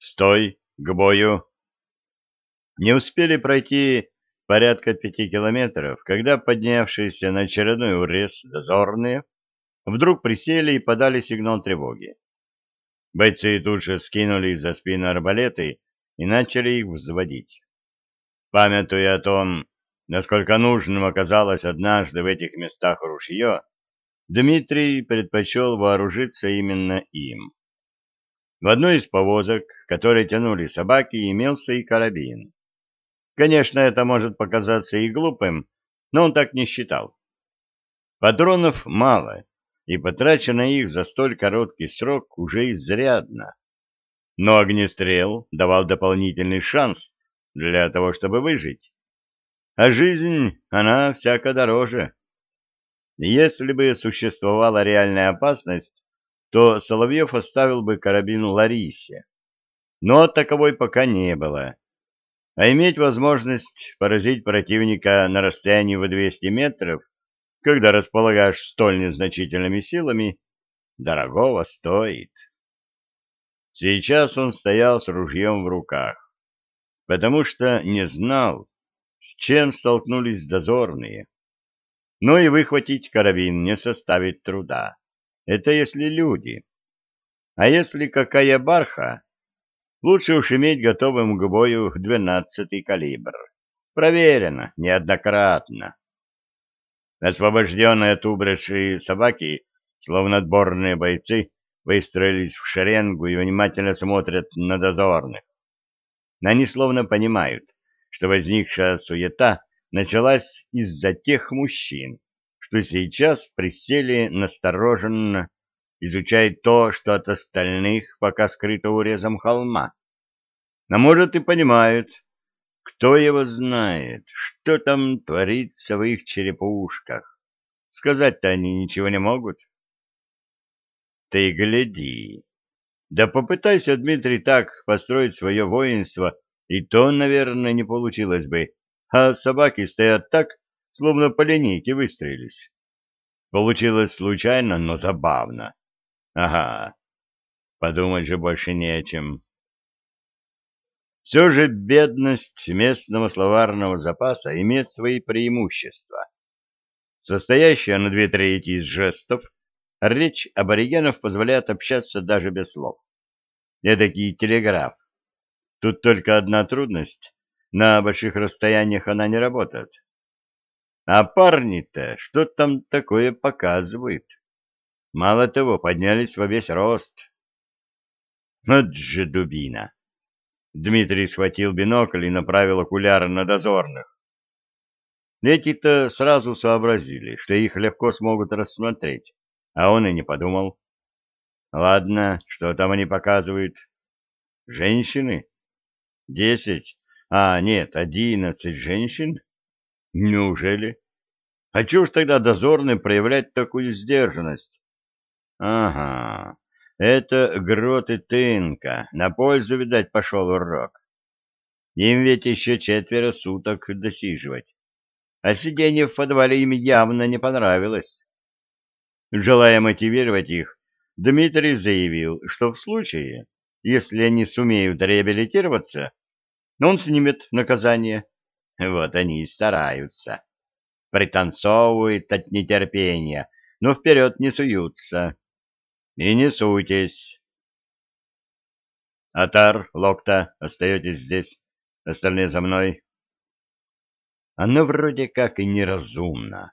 Стой, к бою! Не успели пройти порядка пяти километров, когда поднявшиеся на очередной урез дозорные вдруг присели и подали сигнал тревоги. Бойцы тут же скинули за спины арбалеты и начали их взводить. Памятуя о том, насколько нужным оказалось однажды в этих местах ружье, Дмитрий предпочел вооружиться именно им. В одной из повозок, которые тянули собаки, имелся и карабин. Конечно, это может показаться и глупым, но он так не считал. Патронов мало, и потрачено их за столь короткий срок уже изрядно. Но огнестрел давал дополнительный шанс для того, чтобы выжить. А жизнь, она всяко дороже. Если бы существовала реальная опасность, то Соловьев оставил бы карабин Ларисе. Но таковой пока не было. А иметь возможность поразить противника на расстоянии в 200 метров, когда располагаешь столь незначительными силами, дорогого стоит. Сейчас он стоял с ружьем в руках, потому что не знал, с чем столкнулись дозорные. Но и выхватить карабин не составит труда. Это если люди. А если какая барха, лучше уж иметь готовым к бою двенадцатый калибр. Проверено неоднократно. Освобожденные от убрышей собаки, словно отборные бойцы, выстроились в шеренгу и внимательно смотрят на дозорных. Они словно понимают, что возникшая суета началась из-за тех мужчин, что сейчас присели настороженно, изучая то, что от остальных пока скрыто урезом холма. А может и понимают, кто его знает, что там творится в их черепушках. Сказать-то они ничего не могут. Ты гляди. Да попытайся, Дмитрий, так построить свое воинство, и то, наверное, не получилось бы. А собаки стоят так, словно по линейке выстроились. Получилось случайно, но забавно. Ага, подумать же больше не о чем. Все же бедность местного словарного запаса имеет свои преимущества. Состоящая на две трети из жестов, речь аборигенов позволяет общаться даже без слов. Эдакий телеграф. Тут только одна трудность. На больших расстояниях она не работает. А парни-то что там такое показывают? Мало того, поднялись во весь рост. Вот же дубина! Дмитрий схватил бинокль и направил окуляр на дозорных. Эти-то сразу сообразили, что их легко смогут рассмотреть, а он и не подумал. Ладно, что там они показывают? Женщины? Десять? А, нет, одиннадцать женщин? Неужели? А чего ж тогда дозорный проявлять такую сдержанность? Ага, это Грот и Тынка. На пользу, видать, пошел урок. Им ведь еще четверо суток досиживать. А сиденье в подвале им явно не понравилось. Желая мотивировать их, Дмитрий заявил, что в случае, если они сумеют реабилитироваться, он снимет наказание вот они и стараются. Пританцовывают от нетерпения, но вперед не суются. И не суйтесь. Атар, Локта, остаетесь здесь. Остальные за мной. Оно вроде как и неразумно.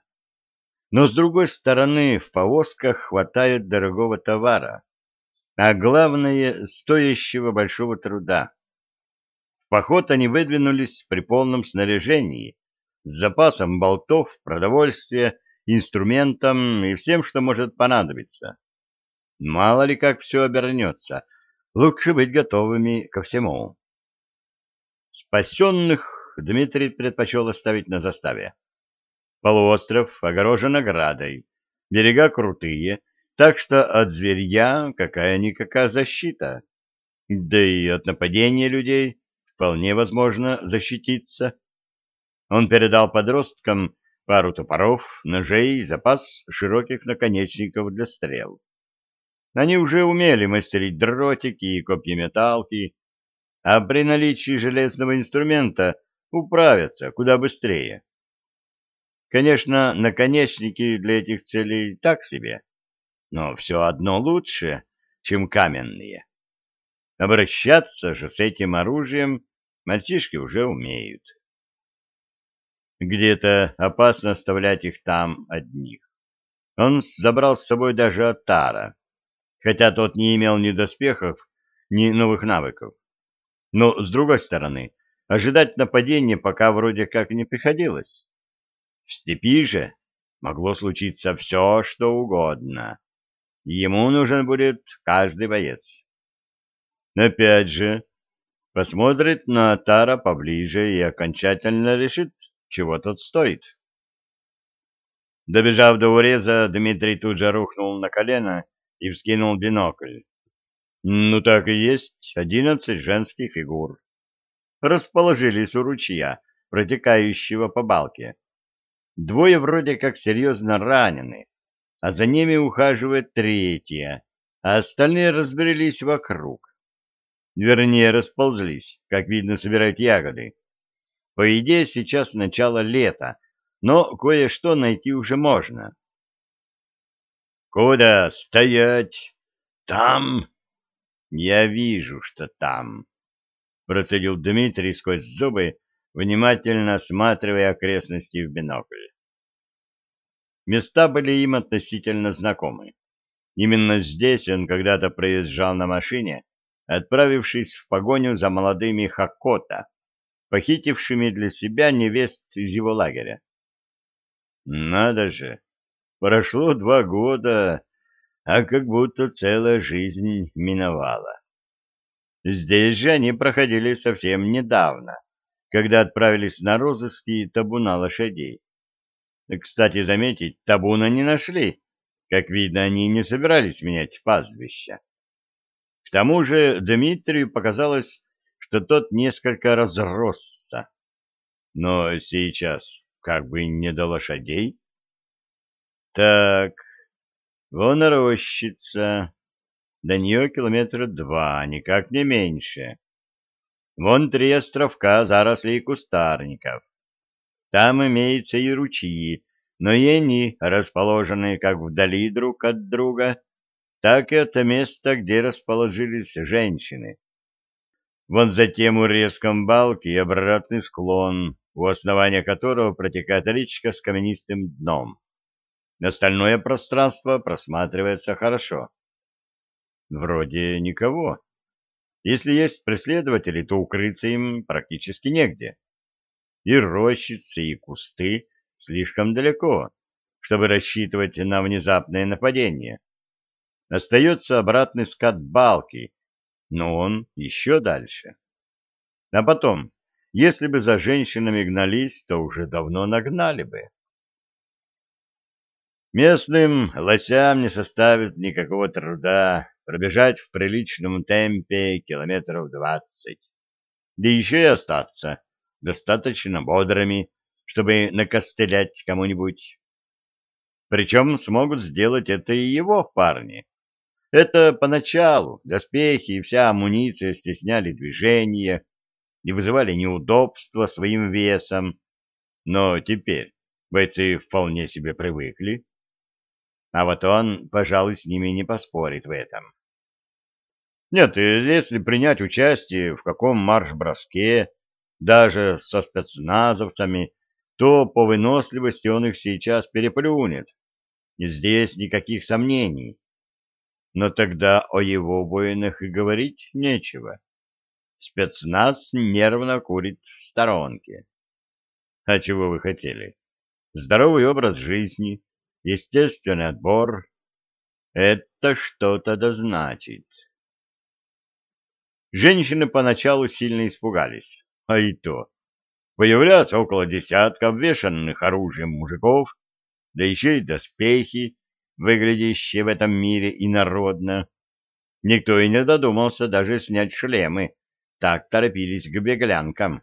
Но, с другой стороны, в повозках хватает дорогого товара, а главное, стоящего большого труда поход они выдвинулись при полном снаряжении, с запасом болтов, продовольствия, инструментом и всем, что может понадобиться. Мало ли как все обернется, лучше быть готовыми ко всему. Спасенных Дмитрий предпочел оставить на заставе. Полуостров огорожен оградой, берега крутые, так что от зверья какая-никакая защита. Да и от нападения людей вполне возможно защититься. Он передал подросткам пару топоров, ножей и запас широких наконечников для стрел. Они уже умели мастерить дротики и копьеметалки, а при наличии железного инструмента управятся куда быстрее. Конечно, наконечники для этих целей так себе, но все одно лучше, чем каменные. Обращаться же с этим оружием мальчишки уже умеют. Где-то опасно оставлять их там одних. Он забрал с собой даже Атара, хотя тот не имел ни доспехов, ни новых навыков. Но, с другой стороны, ожидать нападения пока вроде как не приходилось. В степи же могло случиться все, что угодно. Ему нужен будет каждый боец. Опять же, посмотрит на Атара поближе и окончательно решит, чего тот стоит. Добежав до уреза, Дмитрий тут же рухнул на колено и вскинул бинокль. Ну так и есть, одиннадцать женских фигур. Расположились у ручья, протекающего по балке. Двое вроде как серьезно ранены, а за ними ухаживает третья, а остальные разбрелись вокруг. Вернее, расползлись, как видно, собирают ягоды. По идее, сейчас начало лета, но кое-что найти уже можно. «Куда стоять? Там?» «Я вижу, что там», — процедил Дмитрий сквозь зубы, внимательно осматривая окрестности в бинокль. Места были им относительно знакомы. Именно здесь он когда-то проезжал на машине, отправившись в погоню за молодыми Хакота, похитившими для себя невест из его лагеря. Надо же, прошло два года, а как будто целая жизнь миновала. Здесь же они проходили совсем недавно, когда отправились на розыски табуна лошадей. Кстати, заметить, табуна не нашли. Как видно, они не собирались менять пастбища. К тому же Дмитрию показалось, что тот несколько разросся. Но сейчас как бы не до лошадей. Так, вон рощица. До нее километра два, никак не меньше. Вон три островка зарослей кустарников. Там имеются и ручьи, но и они расположены как вдали друг от друга, так и от места, где расположились женщины. Вон затем у резком балки обратный склон, у основания которого протекает речка с каменистым дном. Остальное пространство просматривается хорошо. Вроде никого. Если есть преследователи, то укрыться им практически негде. И рощицы, и кусты слишком далеко, чтобы рассчитывать на внезапное нападение. Остается обратный скат балки, но он еще дальше. А потом, если бы за женщинами гнались, то уже давно нагнали бы. Местным лосям не составит никакого труда пробежать в приличном темпе километров двадцать, да еще и остаться достаточно бодрыми, чтобы накостылять кому-нибудь. Причем смогут сделать это и его парни. Это поначалу доспехи и вся амуниция стесняли движение и вызывали неудобства своим весом, но теперь бойцы вполне себе привыкли. А вот он, пожалуй, с ними не поспорит в этом. Нет, если принять участие в каком марш-броске, даже со спецназовцами, то по выносливости он их сейчас переплюнет. Здесь никаких сомнений. Но тогда о его воинах и говорить нечего. Спецназ нервно курит в сторонке. А чего вы хотели? Здоровый образ жизни, естественный отбор. Это что-то значит. Женщины поначалу сильно испугались, а и то появляться около десятка обвешанных оружием мужиков, да еще и доспехи, выглядящие в этом мире инородно. Никто и не додумался даже снять шлемы, так торопились к беглянкам.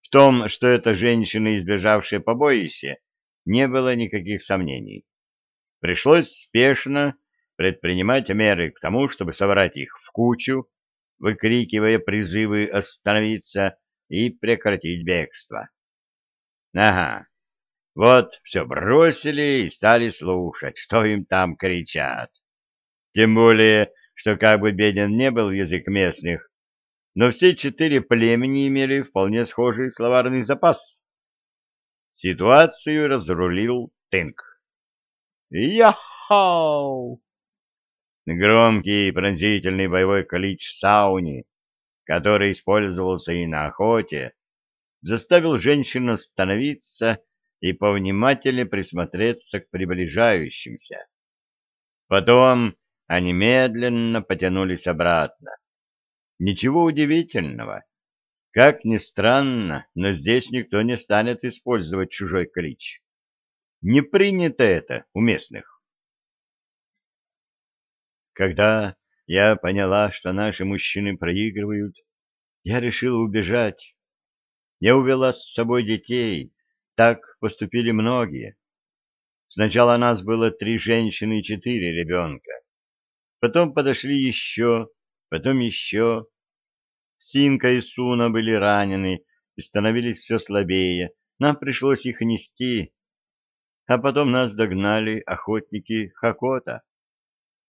В том, что это женщины, избежавшие побоища, не было никаких сомнений. Пришлось спешно предпринимать меры к тому, чтобы собрать их в кучу, выкрикивая призывы остановиться и прекратить бегство. Ага, вот все бросили и стали слушать, что им там кричат. Тем более, что как бы беден не был язык местных, но все четыре племени имели вполне схожий словарный запас. Ситуацию разрулил Тынк. «Яхау!» Громкий пронзительный боевой клич сауни, который использовался и на охоте, заставил женщину остановиться и повнимательнее присмотреться к приближающимся. Потом они медленно потянулись обратно. Ничего удивительного. Как ни странно, но здесь никто не станет использовать чужой клич. Не принято это у местных. Когда я поняла, что наши мужчины проигрывают, я решила убежать. Я увела с собой детей. Так поступили многие. Сначала нас было три женщины и четыре ребенка. Потом подошли еще, потом еще. Синка и Суна были ранены и становились все слабее. Нам пришлось их нести. А потом нас догнали охотники Хакота.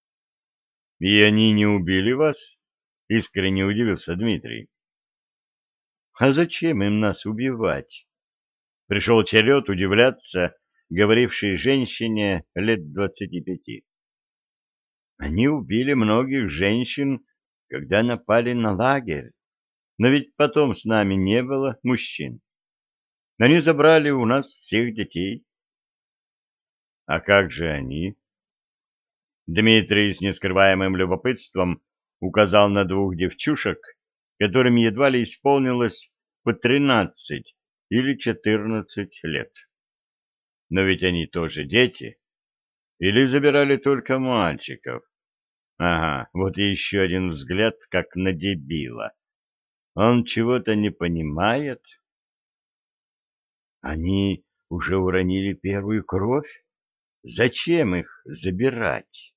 — И они не убили вас? — искренне удивился Дмитрий. — А зачем им нас убивать? Пришел черед удивляться говорившей женщине лет двадцати пяти. Они убили многих женщин, когда напали на лагерь, но ведь потом с нами не было мужчин. Они забрали у нас всех детей. А как же они? Дмитрий с нескрываемым любопытством указал на двух девчушек, которым едва ли исполнилось по тринадцать или четырнадцать лет. Но ведь они тоже дети. Или забирали только мальчиков? Ага, вот еще один взгляд, как на дебила. Он чего-то не понимает? Они уже уронили первую кровь? Зачем их забирать?